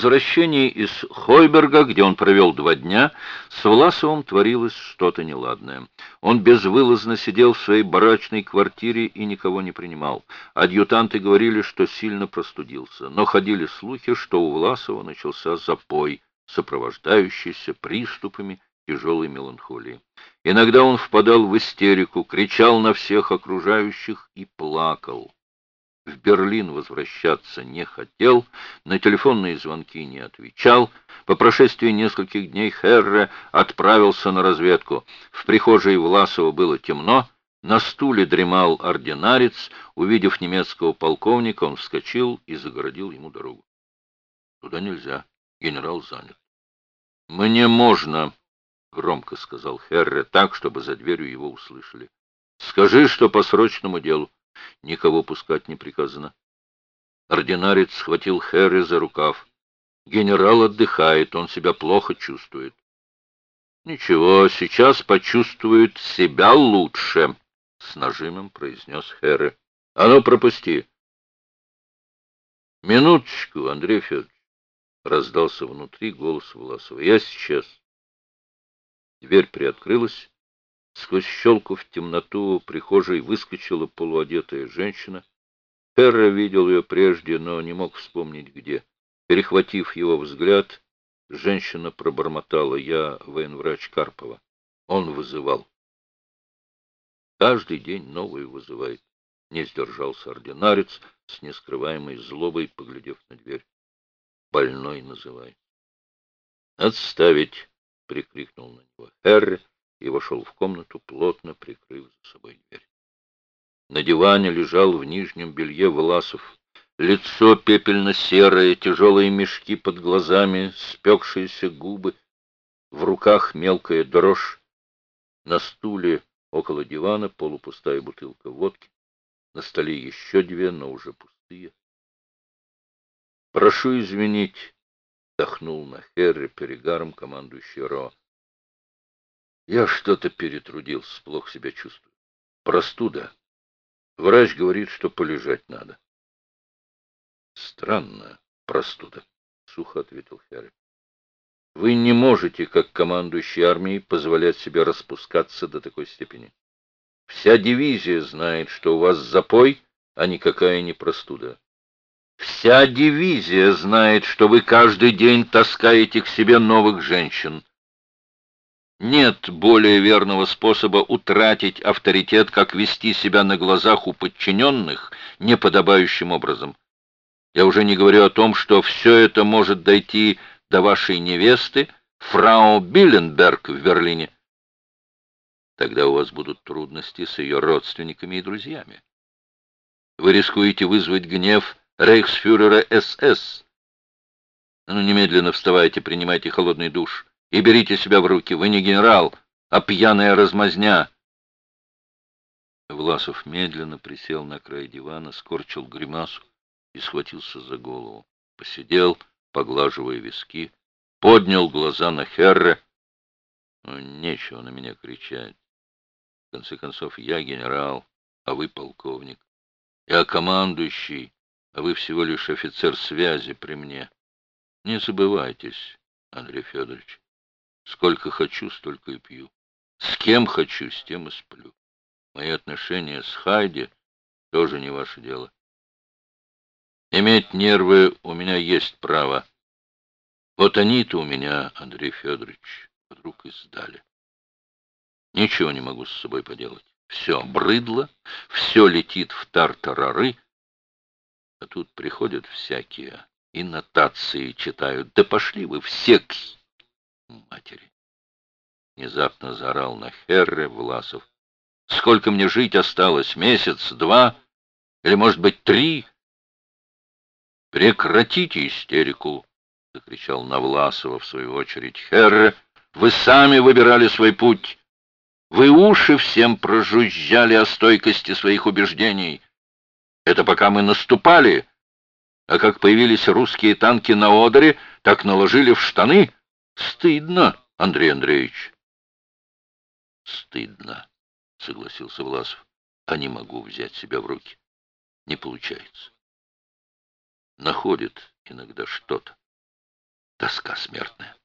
возвращении из Хойберга, где он провел два дня, с Власовым творилось что-то неладное. Он безвылазно сидел в своей барачной квартире и никого не принимал. Адъютанты говорили, что сильно простудился, но ходили слухи, что у Власова начался запой, сопровождающийся приступами тяжелой меланхолии. Иногда он впадал в истерику, кричал на всех окружающих и плакал. В Берлин возвращаться не хотел, на телефонные звонки не отвечал. По прошествии нескольких дней Херре отправился на разведку. В прихожей Власова было темно, на стуле дремал ординарец. Увидев немецкого полковника, он вскочил и загородил ему дорогу. Туда нельзя, генерал занят. Мне можно, — громко сказал Херре так, чтобы за дверью его услышали. Скажи, что по срочному делу. Никого пускать не приказано. Ординарец схватил Хэрри за рукав. Генерал отдыхает, он себя плохо чувствует. Ничего, сейчас почувствует себя лучше, с нажимом произнес Хэрри. А ну, пропусти. Минуточку, Андрей Федорович. Раздался внутри голос Власова. Я сейчас. Дверь приоткрылась. Сквозь щелку в темноту прихожей выскочила полуодетая женщина. Терра видел ее прежде, но не мог вспомнить где. Перехватив его взгляд, женщина пробормотала. «Я военврач Карпова. Он вызывал». Каждый день новую вызывает. Не сдержался ординарец с нескрываемой злобой, поглядев на дверь. Больной называй. «Отставить!» — прикрикнул на него Херри и вошел в комнату, плотно прикрыв за собой дверь. На диване лежал в нижнем белье Власов. Лицо пепельно-серое, тяжелые мешки под глазами, спекшиеся губы, в руках мелкая дрожь. На стуле около дивана полупустая бутылка водки, на столе еще две, но уже пустые. «Прошу извинить», — дохнул на Херри перегаром командующий Ро. Я что-то перетрудился, плохо себя чувствую. Простуда. Врач говорит, что полежать надо. Странно, простуда, сухо ответил Херри. Вы не можете, как командующий армией, позволять себе распускаться до такой степени. Вся дивизия знает, что у вас запой, а никакая не простуда. Вся дивизия знает, что вы каждый день таскаете к себе новых женщин. Нет более верного способа утратить авторитет, как вести себя на глазах у подчиненных неподобающим образом. Я уже не говорю о том, что все это может дойти до вашей невесты, фрау Билленберг в Берлине. Тогда у вас будут трудности с ее родственниками и друзьями. Вы рискуете вызвать гнев рейхсфюрера СС. Ну, немедленно вставайте, принимайте холодный душ и берите себя в руки. Вы не генерал, а пьяная размазня. Власов медленно присел на край дивана, скорчил гримасу и схватился за голову. Посидел, поглаживая виски, поднял глаза на Херре. Ну, нечего на меня кричать. В конце концов, я генерал, а вы полковник. Я командующий, а вы всего лишь офицер связи при мне. Не забывайтесь, Андрей Федорович. Сколько хочу, столько и пью. С кем хочу, с тем и сплю. Мои отношения с Хайди тоже не ваше дело. Иметь нервы у меня есть право. Вот они-то у меня, Андрей Федорович, вдруг и сдали. Ничего не могу с собой поделать. Все брыдло, все летит в тартарары, а тут приходят всякие и нотации читают. Да пошли вы все к матери. Внезапно заорал на Херре Власов. Сколько мне жить осталось? Месяц, два? Или, может быть, три? Прекратите истерику, закричал на Власова в свою очередь. Херре, вы сами выбирали свой путь. Вы уши всем прожужжали о стойкости своих убеждений. Это пока мы наступали, а как появились русские танки на Одере, так наложили в штаны — Стыдно, Андрей Андреевич. Стыдно, согласился Власов. А не могу взять себя в руки. Не получается. Находит иногда что-то. тоска смертная.